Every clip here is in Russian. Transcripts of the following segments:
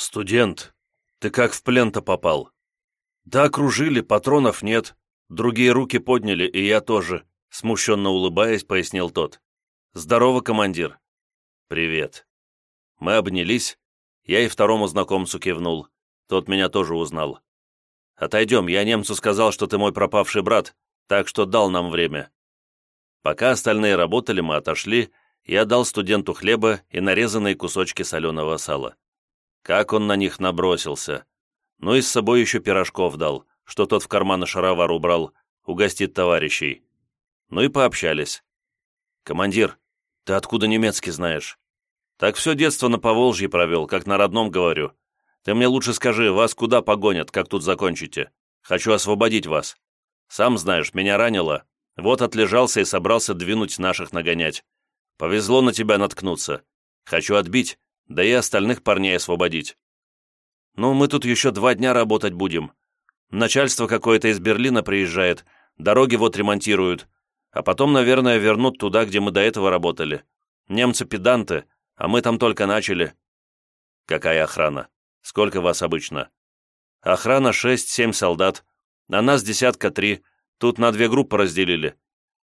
«Студент, ты как в плен-то попал?» «Да, окружили, патронов нет. Другие руки подняли, и я тоже», смущенно улыбаясь, пояснил тот. «Здорово, командир». «Привет». Мы обнялись, я и второму знакомцу кивнул. Тот меня тоже узнал. «Отойдем, я немцу сказал, что ты мой пропавший брат, так что дал нам время». Пока остальные работали, мы отошли, я дал студенту хлеба и нарезанные кусочки соленого сала. Как он на них набросился. Ну и с собой еще пирожков дал, что тот в карманы шаровар убрал, угостит товарищей. Ну и пообщались. «Командир, ты откуда немецкий знаешь?» «Так все детство на Поволжье провел, как на родном говорю. Ты мне лучше скажи, вас куда погонят, как тут закончите? Хочу освободить вас. Сам знаешь, меня ранило. Вот отлежался и собрался двинуть наших нагонять. Повезло на тебя наткнуться. Хочу отбить, да и остальных парней освободить. Ну, мы тут еще два дня работать будем. Начальство какое-то из Берлина приезжает, дороги вот ремонтируют, а потом, наверное, вернут туда, где мы до этого работали. Немцы педанты, а мы там только начали. Какая охрана? Сколько вас обычно? Охрана шесть-семь солдат, а нас десятка три, тут на две группы разделили.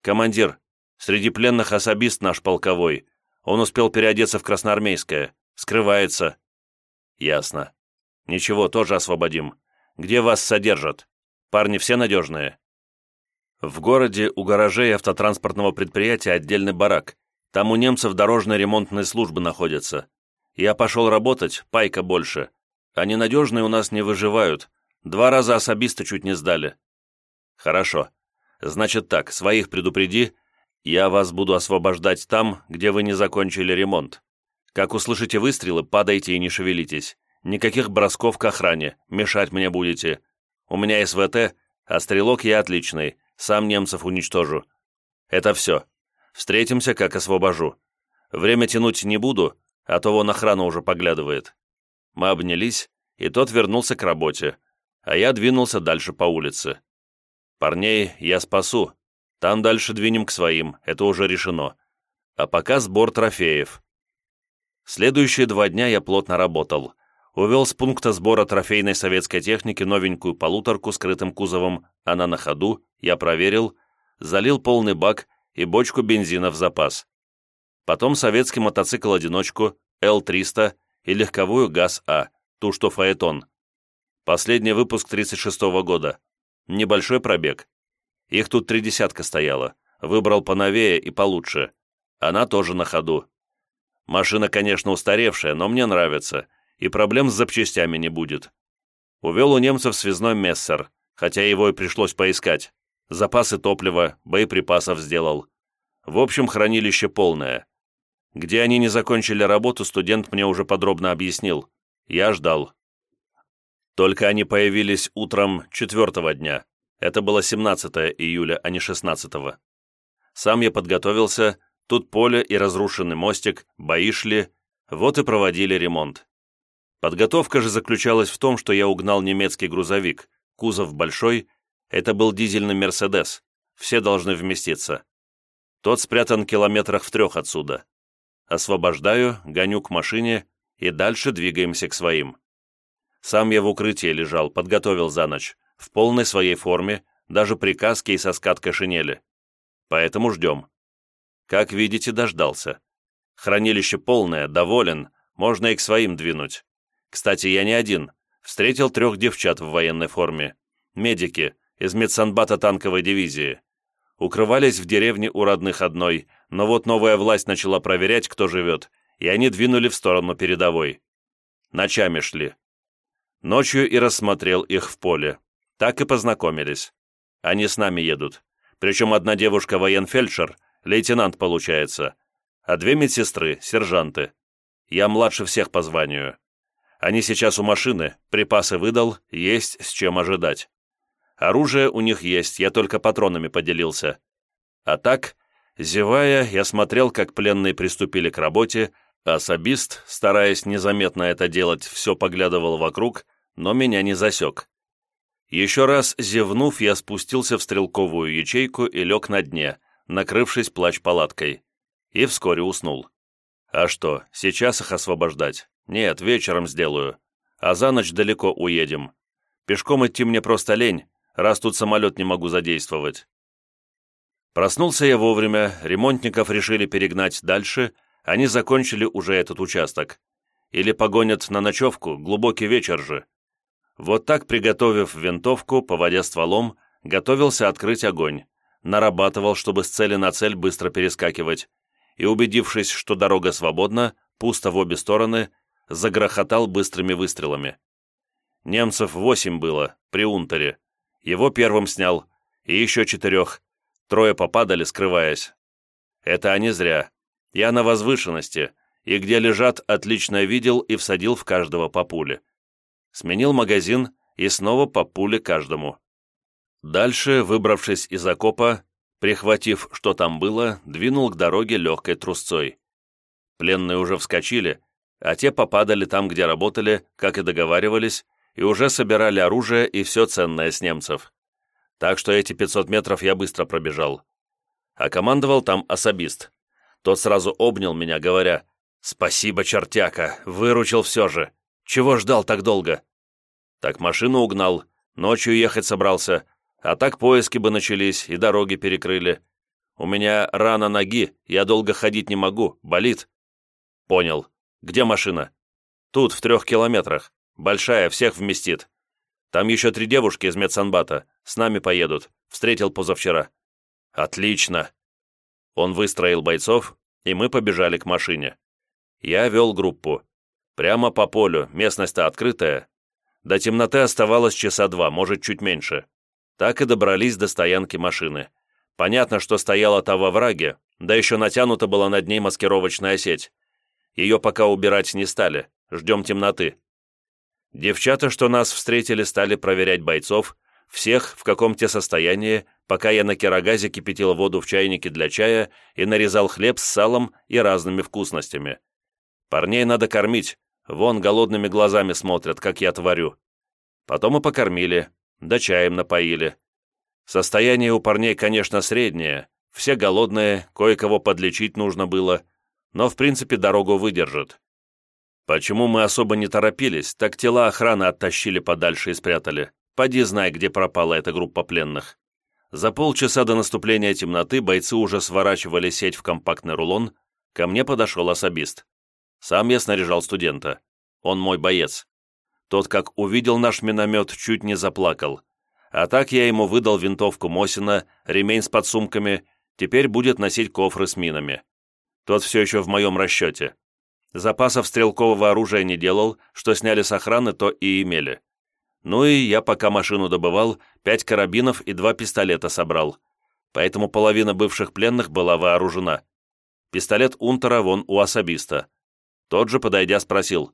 Командир, среди пленных особист наш полковой, он успел переодеться в красноармейское, скрывается. Ясно. Ничего, тоже освободим. Где вас содержат? Парни все надежные? В городе у гаражей автотранспортного предприятия отдельный барак. Там у немцев дорожные ремонтные службы находятся. Я пошел работать, пайка больше. А ненадежные у нас не выживают. Два раза особисто чуть не сдали. Хорошо. Значит так, своих предупреди. Я вас буду освобождать там, где вы не закончили ремонт. Как услышите выстрелы, падайте и не шевелитесь. Никаких бросков к охране, мешать мне будете. У меня СВТ, а стрелок я отличный, сам немцев уничтожу. Это все. Встретимся, как освобожу. Время тянуть не буду, а то вон охрана уже поглядывает. Мы обнялись, и тот вернулся к работе, а я двинулся дальше по улице. Парней я спасу. Там дальше двинем к своим, это уже решено. А пока сбор трофеев. Следующие два дня я плотно работал. Увел с пункта сбора трофейной советской техники новенькую полуторку с крытым кузовом, она на ходу, я проверил, залил полный бак и бочку бензина в запас. Потом советский мотоцикл-одиночку Л-300 и легковую ГАЗ-А, ту, что фаэтон. Последний выпуск 36 -го года. Небольшой пробег. Их тут три десятка стояло. Выбрал поновее и получше. Она тоже на ходу. Машина, конечно, устаревшая, но мне нравится, и проблем с запчастями не будет. Увел у немцев связной мессер, хотя его и пришлось поискать запасы топлива, боеприпасов сделал. В общем, хранилище полное. Где они не закончили работу, студент мне уже подробно объяснил. Я ждал. Только они появились утром четвертого дня. Это было 17 июля, а не 16 -го. Сам я подготовился, тут поле и разрушенный мостик, бои шли, вот и проводили ремонт. Подготовка же заключалась в том, что я угнал немецкий грузовик, кузов большой, это был дизельный «Мерседес». Все должны вместиться. Тот спрятан километрах в трех отсюда. Освобождаю, гоню к машине и дальше двигаемся к своим. Сам я в укрытии лежал, подготовил за ночь, в полной своей форме, даже при каске и со скаткой шинели. Поэтому ждем. Как видите, дождался. Хранилище полное, доволен, можно и к своим двинуть. Кстати, я не один. Встретил трех девчат в военной форме. Медики, из медсанбата танковой дивизии. Укрывались в деревне у родных одной, но вот новая власть начала проверять, кто живет, и они двинули в сторону передовой. Ночами шли. Ночью и рассмотрел их в поле. Так и познакомились. Они с нами едут. Причем одна девушка военфельдшер, лейтенант получается, а две медсестры, сержанты. Я младше всех по званию. Они сейчас у машины, припасы выдал, есть с чем ожидать. Оружие у них есть, я только патронами поделился. А так, зевая, я смотрел, как пленные приступили к работе, а особист, стараясь незаметно это делать, все поглядывал вокруг, но меня не засек. Еще раз зевнув, я спустился в стрелковую ячейку и лег на дне, накрывшись плащ-палаткой. И вскоре уснул. А что, сейчас их освобождать? Нет, вечером сделаю. а за ночь далеко уедем. Пешком идти мне просто лень, раз тут самолет не могу задействовать. Проснулся я вовремя, ремонтников решили перегнать дальше, они закончили уже этот участок. Или погонят на ночевку, глубокий вечер же. Вот так, приготовив винтовку, поводя стволом, готовился открыть огонь, нарабатывал, чтобы с цели на цель быстро перескакивать, и, убедившись, что дорога свободна, пусто в обе стороны, загрохотал быстрыми выстрелами. Немцев восемь было, при Унтере. Его первым снял, и еще четырех. Трое попадали, скрываясь. Это они зря. Я на возвышенности, и где лежат, отлично видел и всадил в каждого по пуле. Сменил магазин и снова по пуле каждому. Дальше, выбравшись из окопа, прихватив, что там было, двинул к дороге легкой трусцой. Пленные уже вскочили, а те попадали там, где работали, как и договаривались, и уже собирали оружие и все ценное с немцев. Так что эти 500 метров я быстро пробежал. А командовал там особист. Тот сразу обнял меня, говоря, «Спасибо, чертяка, выручил все же. Чего ждал так долго?» Так машину угнал, ночью ехать собрался, а так поиски бы начались и дороги перекрыли. У меня рана ноги, я долго ходить не могу, болит. Понял. Где машина? Тут, в трех километрах. Большая, всех вместит. Там еще три девушки из медсанбата. С нами поедут. Встретил позавчера. Отлично. Он выстроил бойцов, и мы побежали к машине. Я вел группу. Прямо по полю, местность-то открытая. До темноты оставалось часа два, может, чуть меньше. Так и добрались до стоянки машины. Понятно, что стояла та во враге, да еще натянута была над ней маскировочная сеть. Ее пока убирать не стали, ждем темноты. Девчата, что нас встретили, стали проверять бойцов, всех, в каком те состоянии, пока я на кирогазе кипятил воду в чайнике для чая и нарезал хлеб с салом и разными вкусностями. Парней надо кормить, вон голодными глазами смотрят, как я творю. Потом и покормили, да чаем напоили. Состояние у парней, конечно, среднее, все голодные, кое-кого подлечить нужно было, но в принципе дорогу выдержат. Почему мы особо не торопились, так тела охраны оттащили подальше и спрятали. Поди знай, где пропала эта группа пленных. За полчаса до наступления темноты бойцы уже сворачивали сеть в компактный рулон, ко мне подошел особист. Сам я снаряжал студента. Он мой боец. Тот, как увидел наш миномет, чуть не заплакал. А так я ему выдал винтовку Мосина, ремень с подсумками, теперь будет носить кофры с минами. Тот все еще в моем расчете. Запасов стрелкового оружия не делал, что сняли с охраны, то и имели. Ну и я, пока машину добывал, пять карабинов и два пистолета собрал. Поэтому половина бывших пленных была вооружена. Пистолет Унтера вон у особиста. Тот же, подойдя, спросил.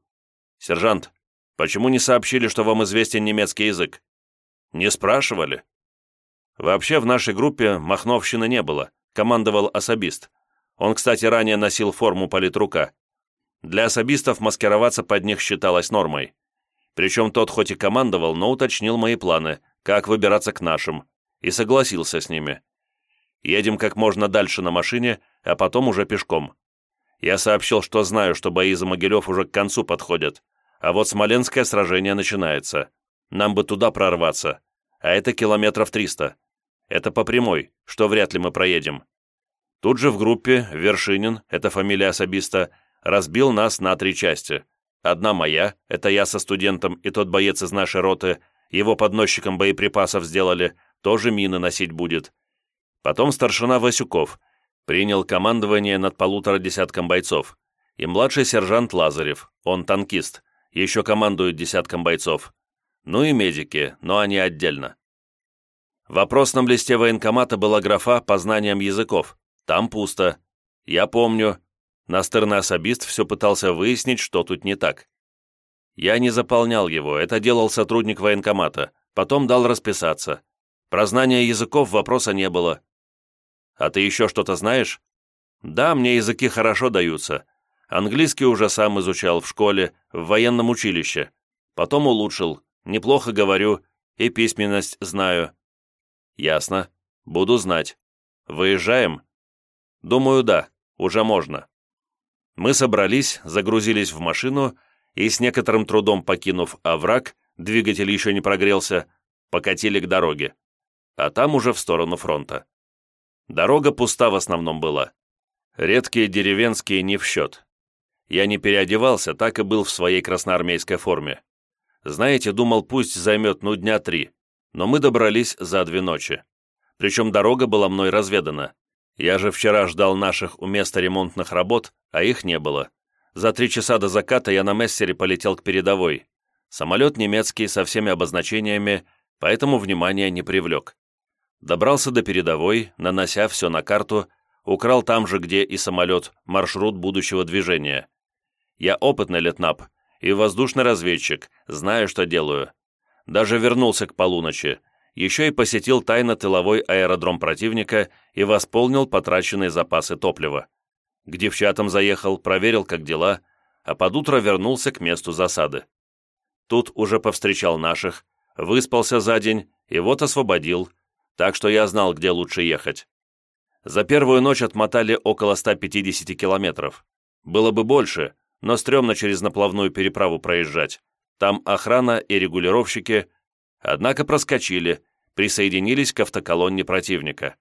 «Сержант, Почему не сообщили, что вам известен немецкий язык? Не спрашивали? Вообще в нашей группе махновщины не было, командовал особист. Он, кстати, ранее носил форму политрука. Для особистов маскироваться под них считалось нормой. Причем тот хоть и командовал, но уточнил мои планы, как выбираться к нашим, и согласился с ними. Едем как можно дальше на машине, а потом уже пешком. Я сообщил, что знаю, что бои за Могилев уже к концу подходят, а вот Смоленское сражение начинается. Нам бы туда прорваться. А это километров триста. Это по прямой, что вряд ли мы проедем. Тут же в группе Вершинин, это фамилия особиста, разбил нас на три части. Одна моя, это я со студентом и тот боец из нашей роты, его подносчиком боеприпасов сделали, тоже мины носить будет. Потом старшина Васюков, принял командование над полутора десятком бойцов. И младший сержант Лазарев, он танкист, еще командует десятком бойцов. Ну и медики, но они отдельно. В вопросном листе военкомата была графа по знаниям языков. Там пусто. Я помню. Настырный особист все пытался выяснить, что тут не так. Я не заполнял его, это делал сотрудник военкомата. Потом дал расписаться. Про знание языков вопроса не было. А ты еще что-то знаешь? Да, мне языки хорошо даются. Английский уже сам изучал в школе, в военном училище. Потом улучшил. Неплохо говорю и письменность знаю. Ясно. Буду знать. Выезжаем? Думаю, да. Уже можно. Мы собрались, загрузились в машину, и с некоторым трудом покинув овраг, двигатель еще не прогрелся, покатили к дороге, а там уже в сторону фронта. Дорога пуста в основном была. Редкие деревенские не в счет. Я не переодевался, так и был в своей красноармейской форме. Знаете, думал, пусть займет ну дня три, но мы добрались за две ночи. Причем дорога была мной разведана. Я же вчера ждал наших у места ремонтных работ, а их не было. За три часа до заката я на мессере полетел к передовой. Самолет немецкий со всеми обозначениями, поэтому внимания не привлек. Добрался до передовой, нанося все на карту, украл там же, где и самолет, маршрут будущего движения. Я опытный летнап и воздушный разведчик, знаю, что делаю. Даже вернулся к полуночи, еще и посетил тайно-тыловой аэродром противника и восполнил потраченные запасы топлива. К девчатам заехал, проверил, как дела, а под утро вернулся к месту засады. Тут уже повстречал наших, выспался за день и вот освободил, так что я знал, где лучше ехать. За первую ночь отмотали около 150 километров. Было бы больше, но стрёмно через наплавную переправу проезжать. Там охрана и регулировщики, однако проскочили, присоединились к автоколонне противника.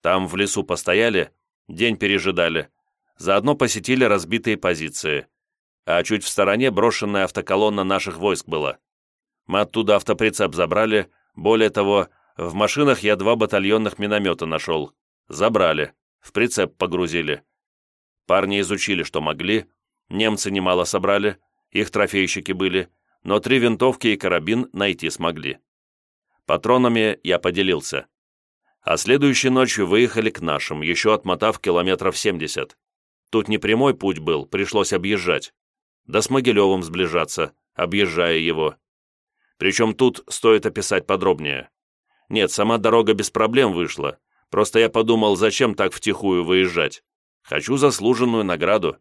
Там в лесу постояли, день пережидали, заодно посетили разбитые позиции, а чуть в стороне брошенная автоколонна наших войск была. Мы оттуда автоприцеп забрали, более того, в машинах я два батальонных миномета нашел. Забрали, в прицеп погрузили. Парни изучили, что могли, немцы немало собрали, их трофейщики были, но три винтовки и карабин найти смогли. Патронами я поделился. А следующей ночью выехали к нашим, еще отмотав километров 70. Тут не прямой путь был, пришлось объезжать. Да с Могилевым сближаться, объезжая его. Причем тут стоит описать подробнее. Нет, сама дорога без проблем вышла. Просто я подумал, зачем так втихую выезжать. Хочу заслуженную награду.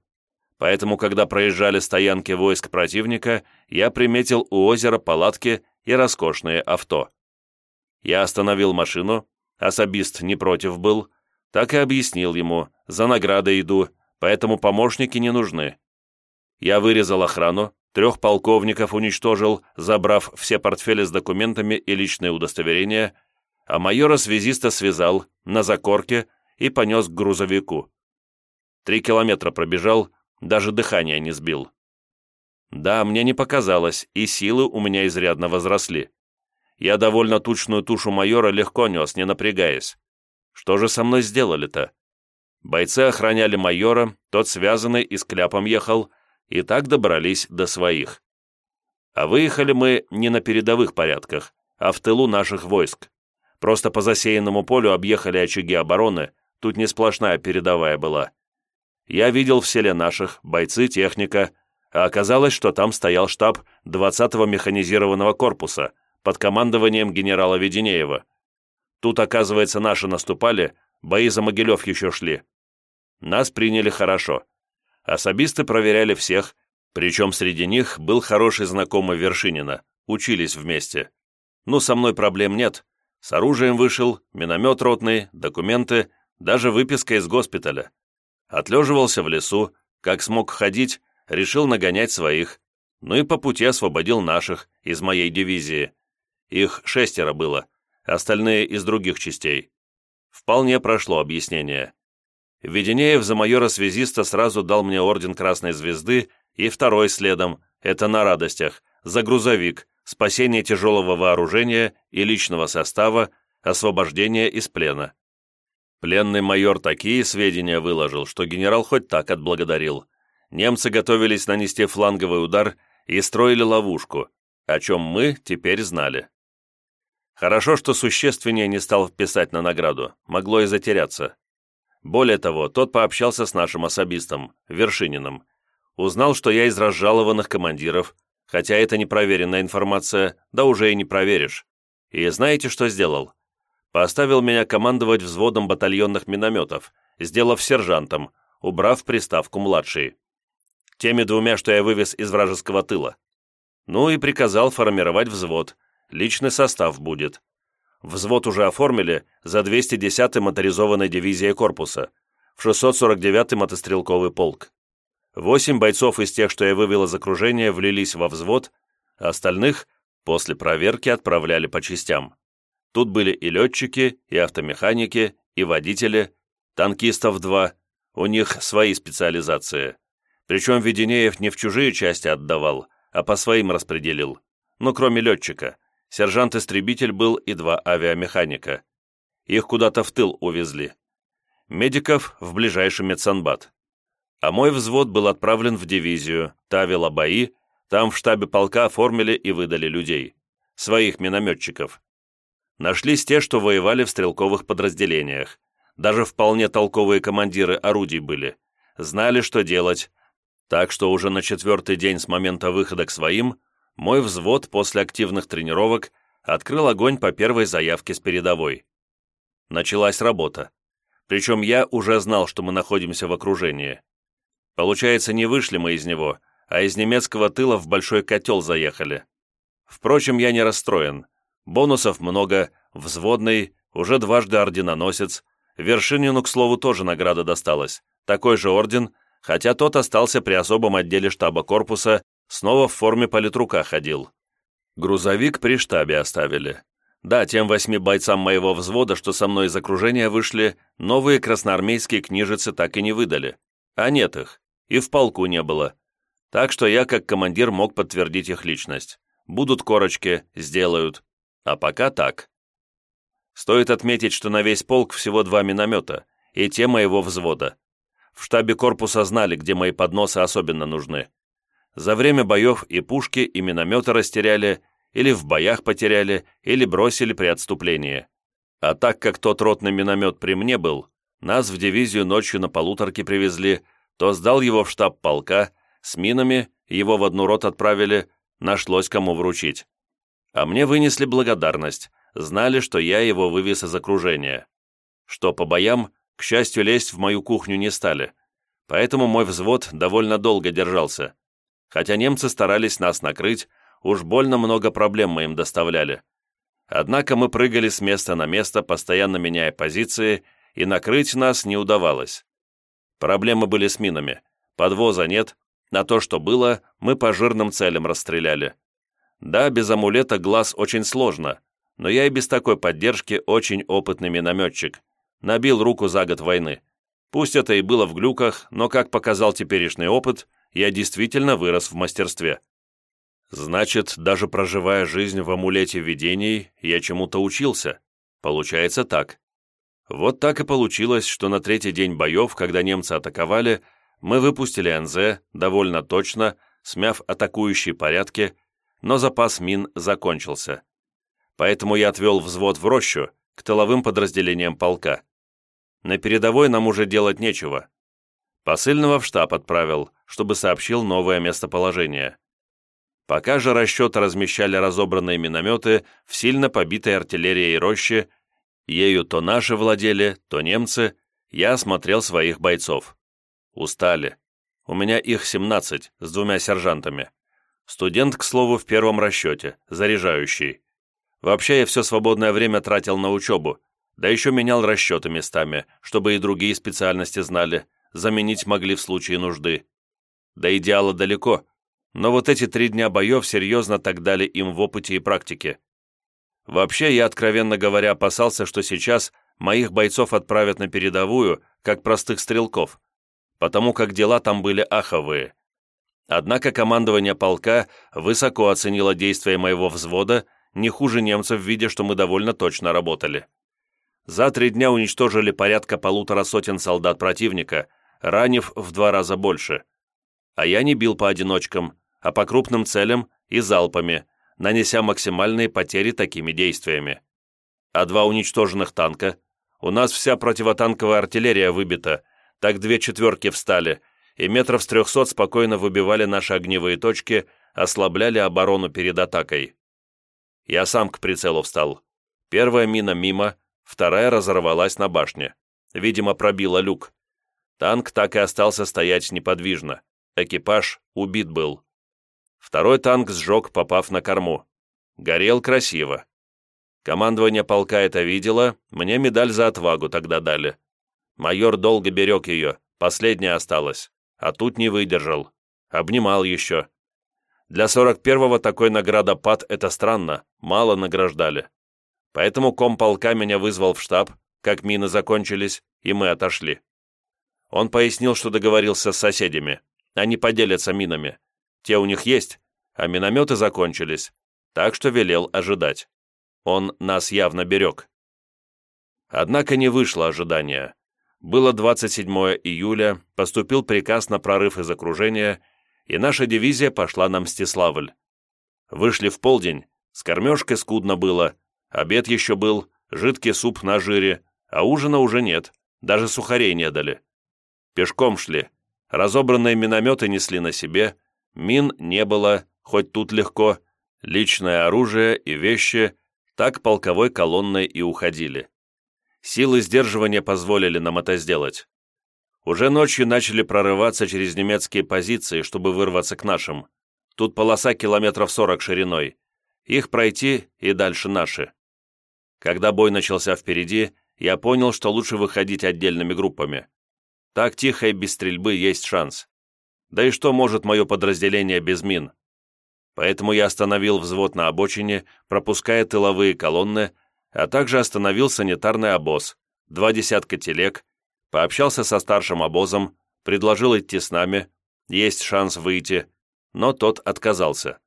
Поэтому, когда проезжали стоянки войск противника, я приметил у озера палатки и роскошные авто. Я остановил машину, особист не против был, так и объяснил ему, за наградой иду, поэтому помощники не нужны. Я вырезал охрану, трех полковников уничтожил, забрав все портфели с документами и личные удостоверения, а майора-связиста связал на закорке и понес к грузовику. Три километра пробежал, даже дыхание не сбил. Да, мне не показалось, и силы у меня изрядно возросли. Я довольно тучную тушу майора легко нес, не напрягаясь. Что же со мной сделали-то? Бойцы охраняли майора, тот связанный и с кляпом ехал, и так добрались до своих. А выехали мы не на передовых порядках, а в тылу наших войск. Просто по засеянному полю объехали очаги обороны, тут не сплошная передовая была. Я видел в селе наших, бойцы, техника, а оказалось, что там стоял штаб 20-го механизированного корпуса под командованием генерала Веденеева. Тут, оказывается, наши наступали, бои за Могилев еще шли. Нас приняли хорошо. Особисты проверяли всех, причем среди них был хороший знакомый Вершинина, учились вместе. Ну, со мной проблем нет. С оружием вышел, миномет ротный, документы, даже выписка из госпиталя. Отлеживался в лесу, как смог ходить, решил нагонять своих, ну и по пути освободил наших из моей дивизии. Их шестеро было, остальные из других частей. Вполне прошло объяснение. Веденеев за майора-связиста сразу дал мне орден Красной Звезды и второй следом, это на радостях, за грузовик, спасение тяжелого вооружения и личного состава, освобождение из плена. Пленный майор такие сведения выложил, что генерал хоть так отблагодарил. Немцы готовились нанести фланговый удар и строили ловушку, о чем мы теперь знали. Хорошо, что существеннее не стал вписать на награду, могло и затеряться. Более того, тот пообщался с нашим особистом, Вершининым. Узнал, что я из разжалованных командиров, хотя это непроверенная информация, да уже и не проверишь. И знаете, что сделал? Поставил меня командовать взводом батальонных минометов, сделав сержантом, убрав приставку «младший». Теми двумя, что я вывез из вражеского тыла. Ну и приказал формировать взвод, личный состав будет. Взвод уже оформили за 210-й моторизованной дивизией корпуса, в 649-й мотострелковый полк. Восемь бойцов из тех, что я вывел из окружения, влились во взвод, остальных после проверки отправляли по частям. Тут были и летчики, и автомеханики, и водители, танкистов два, у них свои специализации. Причем Веденеев не в чужие части отдавал, а по своим распределил. Ну, кроме летчика. Сержант-истребитель был и два авиамеханика. Их куда-то в тыл увезли. Медиков в ближайший медсанбат. А мой взвод был отправлен в дивизию, та вела бои, там в штабе полка оформили и выдали людей. Своих минометчиков. Нашлись те, что воевали в стрелковых подразделениях. Даже вполне толковые командиры орудий были. Знали, что делать. Так что уже на четвертый день с момента выхода к своим мой взвод после активных тренировок открыл огонь по первой заявке с передовой. Началась работа. Причем я уже знал, что мы находимся в окружении. Получается, не вышли мы из него, а из немецкого тыла в большой котел заехали. Впрочем, я не расстроен. Бонусов много, взводный, уже дважды орденоносец. Вершинину, к слову, тоже награда досталась. Такой же орден, хотя тот остался при особом отделе штаба корпуса, снова в форме политрука ходил. Грузовик при штабе оставили. Да, тем восьми бойцам моего взвода, что со мной из окружения вышли, новые красноармейские книжицы так и не выдали. А нет их. И в полку не было. Так что я, как командир, мог подтвердить их личность. Будут корочки, сделают. А пока так. Стоит отметить, что на весь полк всего два миномета, и те моего взвода. В штабе корпуса знали, где мои подносы особенно нужны. За время боев и пушки, и минометы растеряли, или в боях потеряли, или бросили при отступлении. А так как тот ротный миномет при мне был, нас в дивизию ночью на полуторке привезли, то сдал его в штаб полка, с минами его в одну рот отправили, нашлось кому вручить. А мне вынесли благодарность, знали, что я его вывез из окружения. Что по боям, к счастью, лезть в мою кухню не стали, поэтому мой взвод довольно долго держался. Хотя немцы старались нас накрыть, уж больно много проблем мы им доставляли. Однако мы прыгали с места на место, постоянно меняя позиции, и накрыть нас не удавалось. Проблемы были с минами. Подвоза нет, на то, что было, мы по жирным целям расстреляли. Да, без амулета глаз очень сложно, но я и без такой поддержки очень опытный минометчик. Набил руку за год войны. Пусть это и было в глюках, но, как показал теперешний опыт, я действительно вырос в мастерстве. Значит, даже проживая жизнь в амулете видений, я чему-то учился. Получается так. Вот так и получилось, что на третий день боев, когда немцы атаковали, мы выпустили НЗ довольно точно, смяв атакующие порядки, но запас мин закончился. Поэтому я отвел взвод в рощу, к тыловым подразделениям полка. На передовой нам уже делать нечего. Посыльного в штаб отправил, чтобы сообщил новое местоположение. Пока же расчеты размещали разобранные минометы в сильно побитой артиллерией рощи, ею то наши владели, то немцы, я осмотрел своих бойцов. Устали. У меня их 17, с двумя сержантами. Студент, к слову, в первом расчете, заряжающий. Вообще я все свободное время тратил на учебу, да еще менял расчеты местами, чтобы и другие специальности знали, заменить могли в случае нужды. До идеала далеко, но вот эти три дня боев серьезно так дали им в опыте и практике. Вообще, я, откровенно говоря, опасался, что сейчас моих бойцов отправят на передовую, как простых стрелков, потому как дела там были аховые. Однако командование полка высоко оценило действия моего взвода, не хуже немцев, видя, что мы довольно точно работали. За три дня уничтожили порядка полутора сотен солдат противника, ранив в два раза больше. А я не бил по одиночкам, а по крупным целям и залпами, нанеся максимальные потери такими действиями. А два уничтоженных танка. У нас вся противотанковая артиллерия выбита, так две четверки встали, и метров с трехсот спокойно выбивали наши огневые точки, ослабляли оборону перед атакой. Я сам к прицелу встал. Первая мина мимо, вторая разорвалась на башне. Видимо, пробила люк. Танк так и остался стоять неподвижно. Экипаж убит был. Второй танк сжег, попав на корму. Горел красиво. Командование полка это видело, мне медаль за отвагу тогда дали. Майор долго берег ее, последняя осталась а тут не выдержал. Обнимал еще. Для 41-го такой наградопад — это странно, мало награждали. Поэтому комполка меня вызвал в штаб, как мины закончились, и мы отошли. Он пояснил, что договорился с соседями. Они поделятся минами. Те у них есть, а минометы закончились, так что велел ожидать. Он нас явно берег. Однако не вышло ожидания. Было 27 июля, поступил приказ на прорыв из окружения, и наша дивизия пошла на Мстиславль. Вышли в полдень, с кормежкой скудно было, обед еще был, жидкий суп на жире, а ужина уже нет, даже сухарей не дали. Пешком шли, разобранные минометы несли на себе, мин не было, хоть тут легко, личное оружие и вещи так полковой колонной и уходили. Силы сдерживания позволили нам это сделать. Уже ночью начали прорываться через немецкие позиции, чтобы вырваться к нашим. Тут полоса километров сорок шириной. Их пройти и дальше наши. Когда бой начался впереди, я понял, что лучше выходить отдельными группами. Так тихо и без стрельбы есть шанс. Да и что может мое подразделение без мин? Поэтому я остановил взвод на обочине, пропуская тыловые колонны, а также остановил санитарный обоз, два десятка телег, пообщался со старшим обозом, предложил идти с нами, есть шанс выйти, но тот отказался.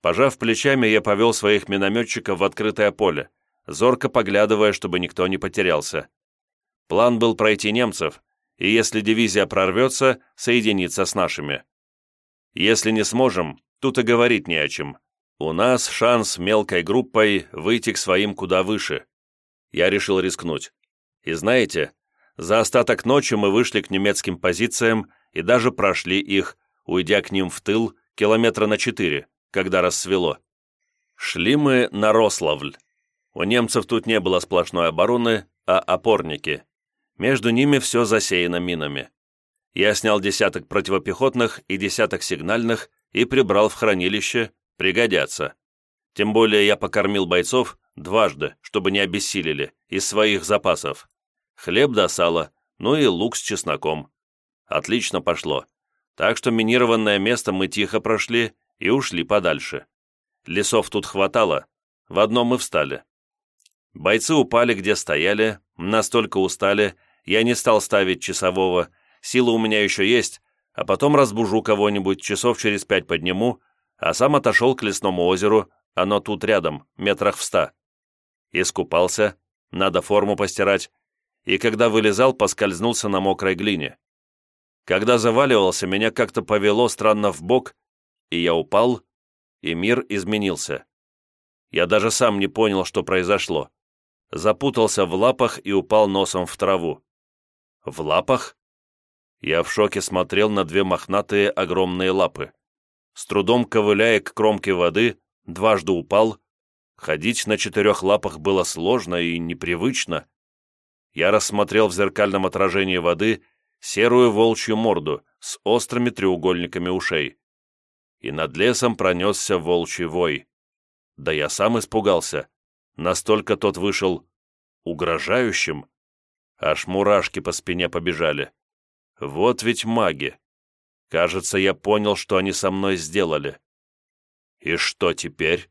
Пожав плечами, я повел своих минометчиков в открытое поле, зорко поглядывая, чтобы никто не потерялся. План был пройти немцев, и если дивизия прорвется, соединиться с нашими. Если не сможем, тут и говорить не о чем. У нас шанс мелкой группой выйти к своим куда выше. Я решил рискнуть. И знаете, за остаток ночи мы вышли к немецким позициям и даже прошли их, уйдя к ним в тыл километра на четыре, когда рассвело. Шли мы на Рославль. У немцев тут не было сплошной обороны, а опорники. Между ними все засеяно минами. Я снял десяток противопехотных и десяток сигнальных и прибрал в хранилище, пригодятся. Тем более я покормил бойцов дважды, чтобы не обессилели, из своих запасов. Хлеб да сало, ну и лук с чесноком. Отлично пошло. Так что минированное место мы тихо прошли и ушли подальше. Лесов тут хватало, в одном мы встали. Бойцы упали, где стояли, настолько устали, я не стал ставить часового, сила у меня еще есть, а потом разбужу кого-нибудь, часов через пять подниму, а сам отошел к лесному озеру, оно тут рядом, метрах в ста. Искупался, надо форму постирать, и когда вылезал, поскользнулся на мокрой глине. Когда заваливался, меня как-то повело странно в бок, и я упал, и мир изменился. Я даже сам не понял, что произошло запутался в лапах и упал носом в траву. В лапах? Я в шоке смотрел на две мохнатые огромные лапы. С трудом ковыляя к кромке воды, дважды упал. Ходить на четырех лапах было сложно и непривычно. Я рассмотрел в зеркальном отражении воды серую волчью морду с острыми треугольниками ушей. И над лесом пронесся волчий вой. Да я сам испугался. Настолько тот вышел угрожающим. Аж мурашки по спине побежали. Вот ведь маги. Кажется, я понял, что они со мной сделали. И что теперь?